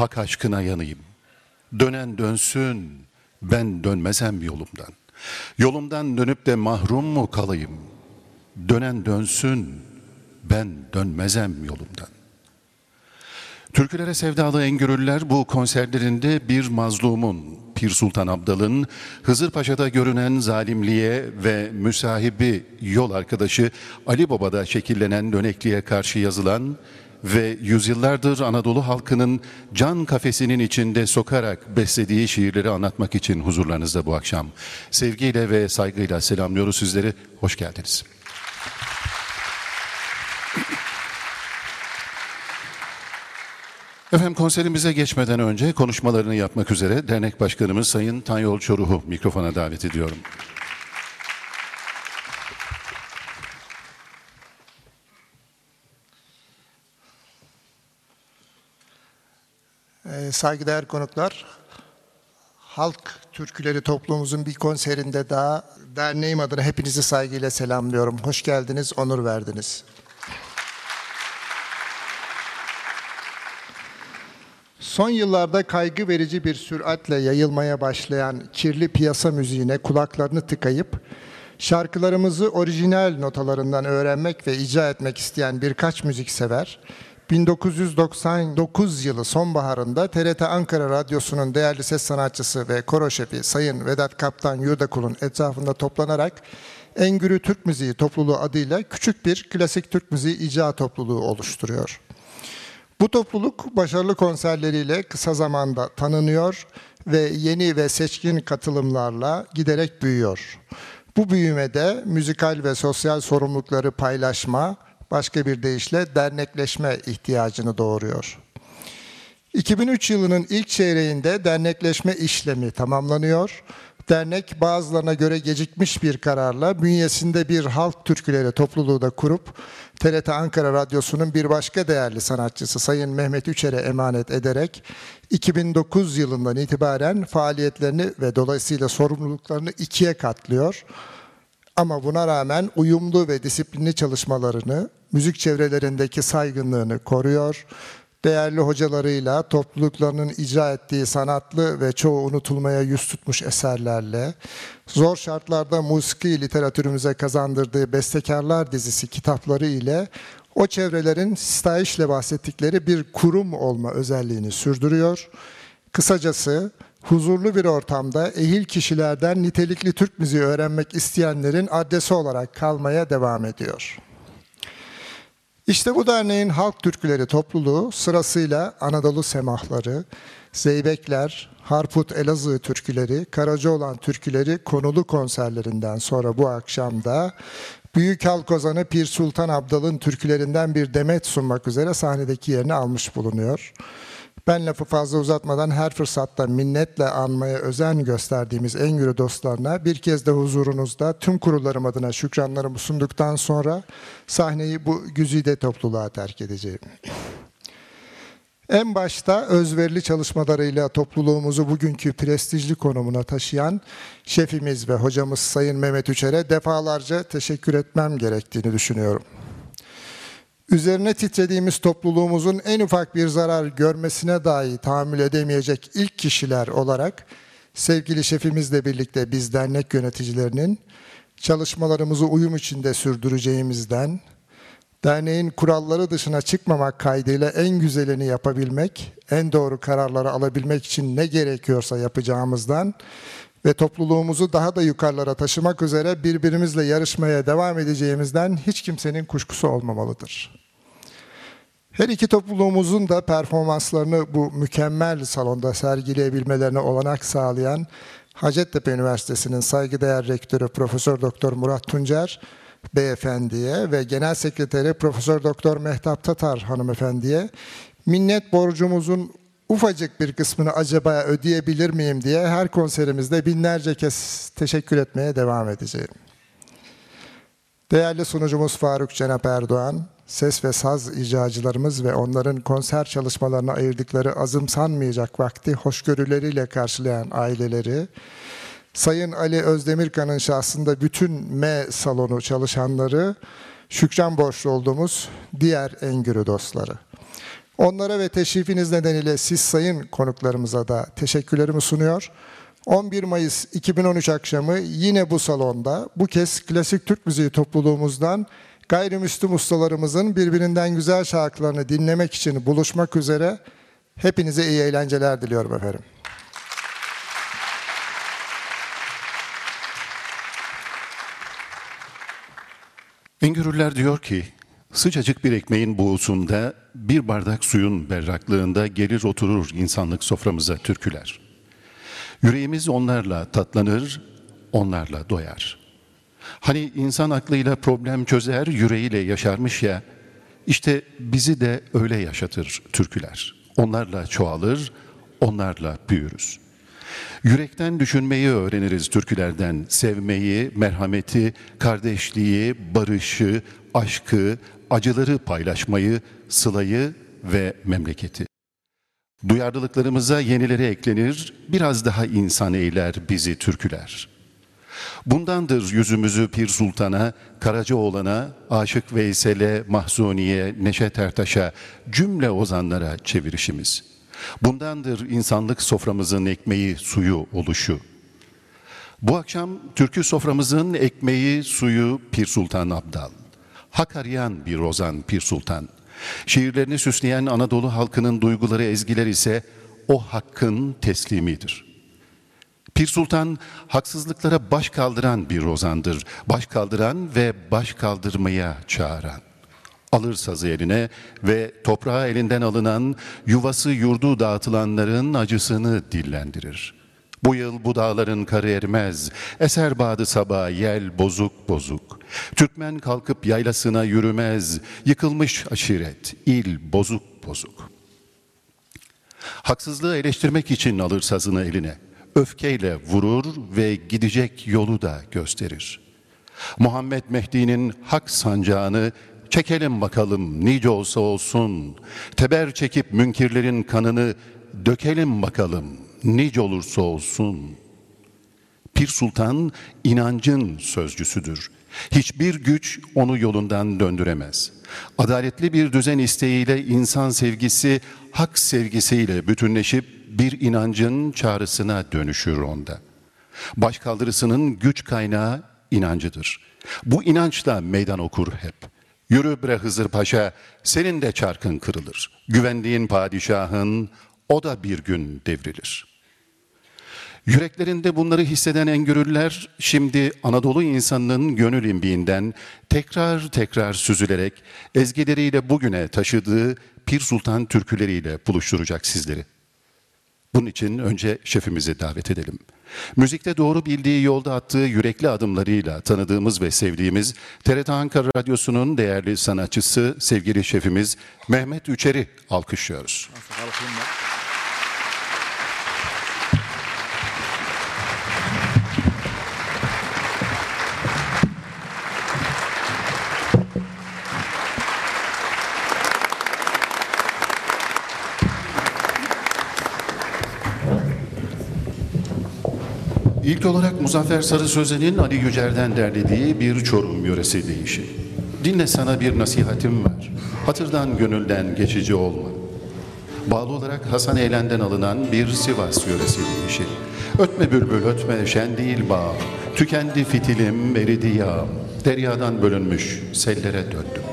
Hak aşkına yanayım. Dönen dönsün, ben dönmezem yolumdan. Yolumdan dönüp de mahrum mu kalayım? Dönen dönsün, ben dönmezem yolumdan. Türkülere sevdalı Engürüller bu konserlerinde bir mazlumun, Pir Sultan Abdal'ın Hızırpaşa'da görünen zalimliğe ve müsahibi yol arkadaşı Ali Baba'da şekillenen dönekliğe karşı yazılan ve yüzyıllardır Anadolu halkının can kafesinin içinde sokarak beslediği şiirleri anlatmak için huzurlarınızda bu akşam. Sevgiyle ve saygıyla selamlıyoruz sizleri. Hoş geldiniz. Efendim konserimize geçmeden önce konuşmalarını yapmak üzere dernek başkanımız Sayın Tanyol Çoruh'u mikrofona davet ediyorum. Ee, saygıdeğer konuklar, Halk Türküleri toplumumuzun bir konserinde daha derneğim adına hepinizi saygıyla selamlıyorum. Hoş geldiniz, onur verdiniz. Son yıllarda kaygı verici bir süratle yayılmaya başlayan kirli piyasa müziğine kulaklarını tıkayıp şarkılarımızı orijinal notalarından öğrenmek ve icra etmek isteyen birkaç müziksever 1999 yılı sonbaharında TRT Ankara Radyosu'nun değerli ses sanatçısı ve koro şefi Sayın Vedat Kaptan Yurdakul'un etrafında toplanarak Engürü Türk Müziği topluluğu adıyla küçük bir klasik Türk müziği icra topluluğu oluşturuyor. Bu topluluk başarılı konserleriyle kısa zamanda tanınıyor ve yeni ve seçkin katılımlarla giderek büyüyor. Bu büyümede müzikal ve sosyal sorumlulukları paylaşma, başka bir deyişle dernekleşme ihtiyacını doğuruyor. 2003 yılının ilk çeyreğinde dernekleşme işlemi tamamlanıyor. Dernek bazılarına göre gecikmiş bir kararla bünyesinde bir halk türküleri topluluğu da kurup TRT Ankara Radyosu'nun bir başka değerli sanatçısı Sayın Mehmet Üçer'e emanet ederek 2009 yılından itibaren faaliyetlerini ve dolayısıyla sorumluluklarını ikiye katlıyor. Ama buna rağmen uyumlu ve disiplinli çalışmalarını, müzik çevrelerindeki saygınlığını koruyor. Değerli hocalarıyla topluluklarının icra ettiği sanatlı ve çoğu unutulmaya yüz tutmuş eserlerle, zor şartlarda musiki literatürümüze kazandırdığı bestekarlar dizisi kitapları ile o çevrelerin stajle bahsettikleri bir kurum olma özelliğini sürdürüyor. Kısacası huzurlu bir ortamda ehil kişilerden nitelikli Türk müziği öğrenmek isteyenlerin adresi olarak kalmaya devam ediyor. İşte bu derneğin halk türküleri topluluğu sırasıyla Anadolu semahları, Zeybekler, Harput Elazığ türküleri, Karacaoğlan türküleri konulu konserlerinden sonra bu akşam da Büyük Halk Ozanı Pir Sultan Abdal'ın türkülerinden bir demet sunmak üzere sahnedeki yerini almış bulunuyor. Ben lafı fazla uzatmadan her fırsatta minnetle anmaya özen gösterdiğimiz Engürü dostlarına bir kez de huzurunuzda tüm kurullarım adına şükranlarımı sunduktan sonra sahneyi bu güzide topluluğa terk edeceğim. En başta özverili çalışmalarıyla topluluğumuzu bugünkü prestijli konumuna taşıyan şefimiz ve hocamız Sayın Mehmet Üçer'e defalarca teşekkür etmem gerektiğini düşünüyorum. Üzerine titrediğimiz topluluğumuzun en ufak bir zarar görmesine dahi tahammül edemeyecek ilk kişiler olarak sevgili şefimizle birlikte biz dernek yöneticilerinin çalışmalarımızı uyum içinde sürdüreceğimizden, derneğin kuralları dışına çıkmamak kaydıyla en güzelini yapabilmek, en doğru kararları alabilmek için ne gerekiyorsa yapacağımızdan ve topluluğumuzu daha da yukarılara taşımak üzere birbirimizle yarışmaya devam edeceğimizden hiç kimsenin kuşkusu olmamalıdır. Her iki topluluğumuzun da performanslarını bu mükemmel salonda sergileyebilmelerine olanak sağlayan Hacettepe Üniversitesi'nin saygıdeğer rektörü Profesör Doktor Murat Tuncer beyefendiye ve genel sekreteri Profesör Doktor Mehtap Tatar hanımefendiye minnet borcumuzun ufacık bir kısmını acaba ödeyebilir miyim diye her konserimizde binlerce kez teşekkür etmeye devam edeceğim. Değerli sunucumuz Faruk Cenap Erdoğan, ses ve saz icracılarımız ve onların konser çalışmalarına ayırdıkları azımsanmayacak vakti hoşgörüleriyle karşılayan aileleri, Sayın Ali Özdemirkan'ın şahsında bütün M salonu çalışanları, şükran borçlu olduğumuz diğer Engürü dostları. Onlara ve teşrifiniz nedeniyle siz sayın konuklarımıza da teşekkürlerimi sunuyor. 11 Mayıs 2013 akşamı yine bu salonda bu kez klasik Türk müziği topluluğumuzdan gayrimüslim ustalarımızın birbirinden güzel şarkılarını dinlemek için buluşmak üzere hepinize iyi eğlenceler diliyorum efendim. Engürüller diyor ki, sıcacık bir ekmeğin buğusunda, bir bardak suyun berraklığında gelir oturur insanlık soframıza türküler. Yüreğimiz onlarla tatlanır, onlarla doyar. Hani insan aklıyla problem çözer, yüreğiyle yaşarmış ya, işte bizi de öyle yaşatır türküler. Onlarla çoğalır, onlarla büyürüz. Yürekten düşünmeyi öğreniriz türkülerden. Sevmeyi, merhameti, kardeşliği, barışı, aşkı, acıları paylaşmayı, sılayı ve memleketi. Duyarlılıklarımıza yenileri eklenir, biraz daha insan eyler bizi türküler. Bundandır yüzümüzü Pir Sultan'a, Karacaoğlan'a, Aşık Veysel'e, Mahzuni'ye, Neşet Ertaş'a, cümle ozanlara çevirişimiz. Bundandır insanlık soframızın ekmeği, suyu oluşu. Bu akşam türkü soframızın ekmeği, suyu Pir Sultan Abdal. Hak arayan bir ozan Pir Sultan. Şiirlerini süsleyen Anadolu halkının duyguları, ezgiler ise o hakkın teslimidir. Pir Sultan haksızlıklara baş kaldıran bir ozandır. Baş kaldıran ve baş kaldırmaya çağıran. Alır sazı eline ve toprağı elinden alınan, yuvası yurdu dağıtılanların acısını dillendirir. Bu yıl bu dağların karı ermez, eser bağdı sabah yel bozuk bozuk. Türkmen kalkıp yaylasına yürümez, yıkılmış aşiret, il bozuk bozuk. Haksızlığı eleştirmek için alır sazını eline. Öfkeyle vurur ve gidecek yolu da gösterir. Muhammed Mehdi'nin hak sancağını çekelim bakalım nice olsa olsun. Teber çekip münkirlerin kanını dökelim bakalım nice olursa olsun. Pir Sultan inancın sözcüsüdür. Hiçbir güç onu yolundan döndüremez. Adaletli bir düzen isteğiyle insan sevgisi hak sevgisiyle bütünleşip bir inancın çağrısına dönüşür onda. Başkaldırısının güç kaynağı inancıdır. Bu inançla meydan okur hep. Yürü bre Hızır Paşa, senin de çarkın kırılır. Güvendiğin padişahın, o da bir gün devrilir. Yüreklerinde bunları hisseden Engürüller, şimdi Anadolu insanının gönül imbiğinden tekrar tekrar süzülerek ezgileriyle bugüne taşıdığı Pir Sultan türküleriyle buluşturacak sizleri. Bunun için önce şefimizi davet edelim. Müzikte doğru bildiği yolda attığı yürekli adımlarıyla tanıdığımız ve sevdiğimiz TRT Ankara Radyosu'nun değerli sanatçısı sevgili şefimiz Mehmet Üçer'i alkışlıyoruz. İlk olarak Muzaffer Sarı Sözen'in Ali Yücer'den derlediği bir Çorum yöresi deyişi. Dinle sana bir nasihatim var. Hatırdan gönülden geçici olma. Bağlı olarak Hasan Eğlen'den alınan bir Sivas yöresi deyişi. Ötme bülbül ötme şen değil bağ. Tükendi fitilim eridi yağım. Deryadan bölünmüş sellere döndüm.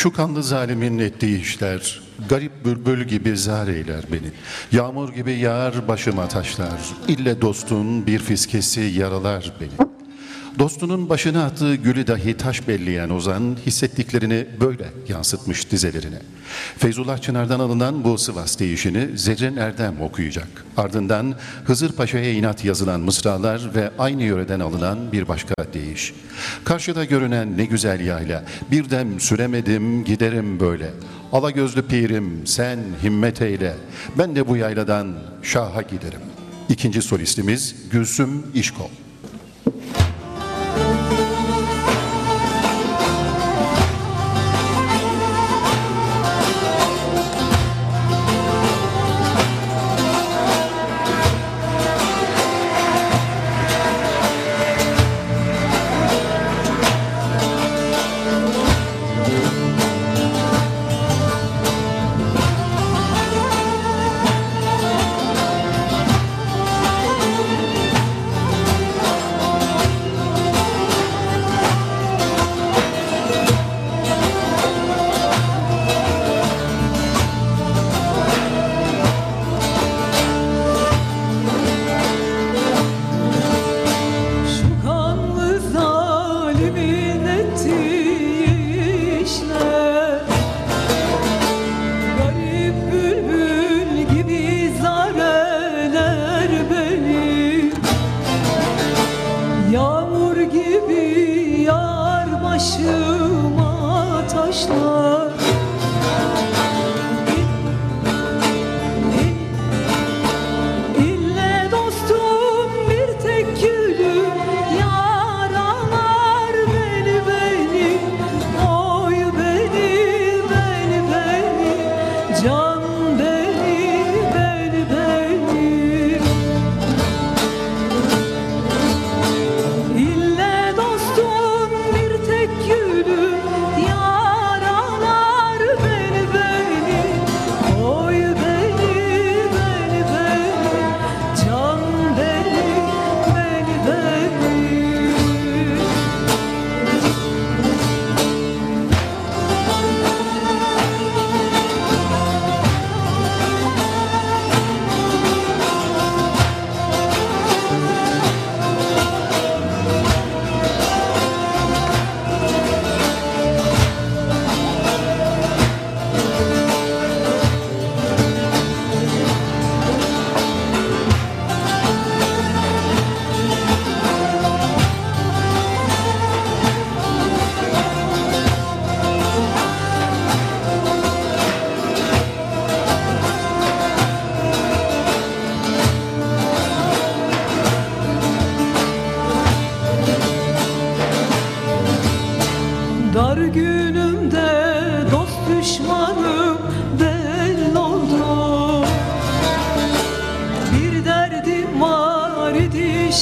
Şu kanlı zalimin ettiği işler, garip bülbül gibi zar eyler beni. Yağmur gibi yağar başıma taşlar, ille dostun bir fiskesi yaralar beni. Dostunun başına attığı gülü dahi taş belleyen Ozan hissettiklerini böyle yansıtmış dizelerine. Feyzullah Çınar'dan alınan bu Sivas deyişini Zerrin Erdem okuyacak. Ardından Hızır Paşa'ya inat yazılan mısralar ve aynı yöreden alınan bir başka deyiş. Karşıda görünen ne güzel yayla, bir dem süremedim giderim böyle. Ala gözlü pirim sen himmet eyle, ben de bu yayladan şaha giderim. İkinci solistimiz Gülsüm İşkol.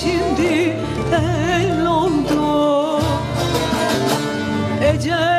Şimdi el oldu. Ecel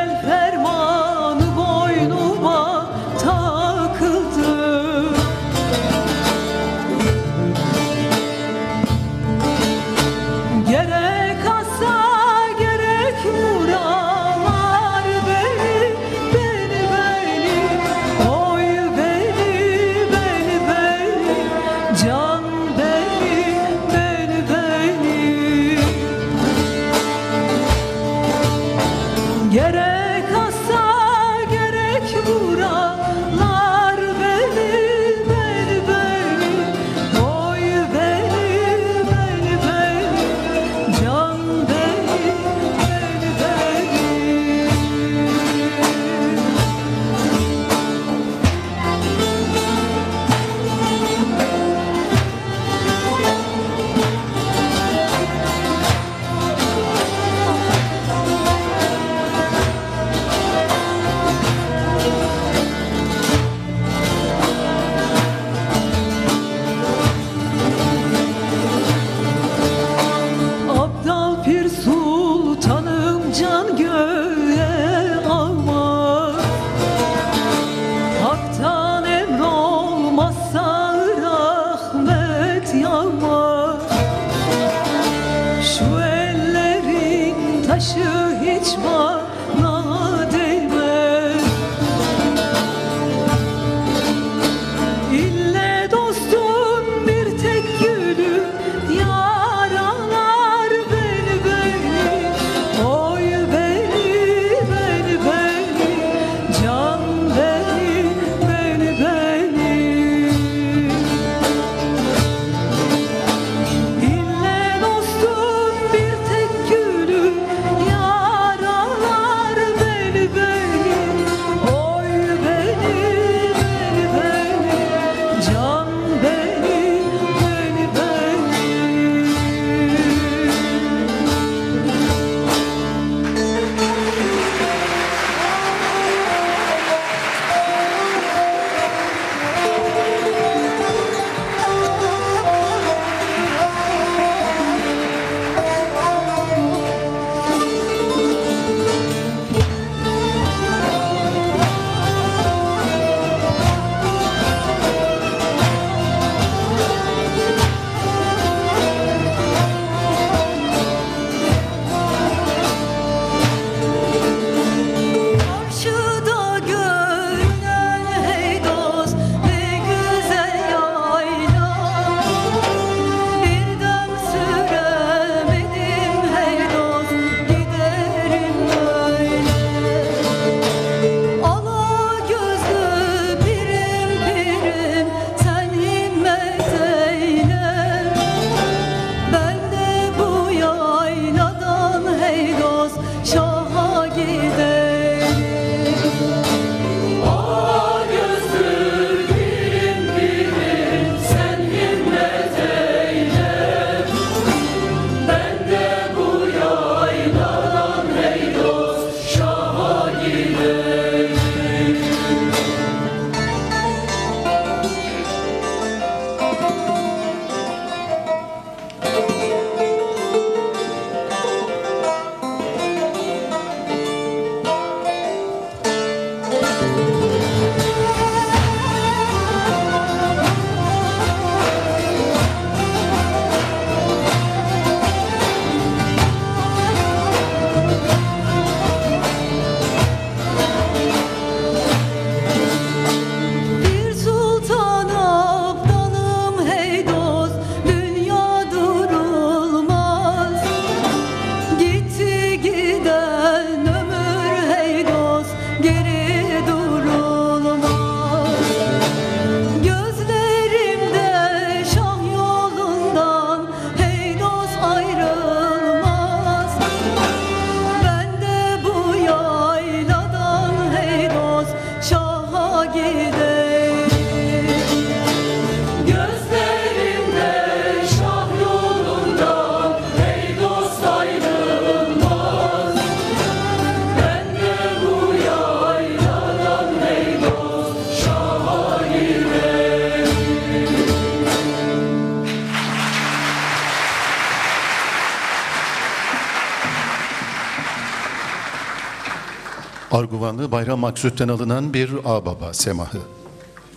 Arguvanlı Bayram Maksut'tan alınan bir ağbaba semahı.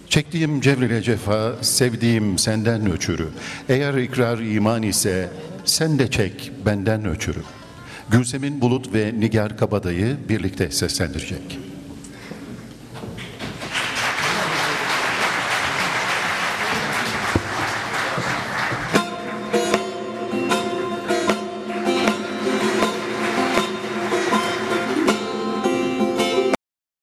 Çektiğim cevrile cefa, sevdiğim senden öçürü. Eğer ikrar iman ise sen de çek benden öçürü. Gülsemin Bulut ve Nigar Kabadayı birlikte seslendirecek.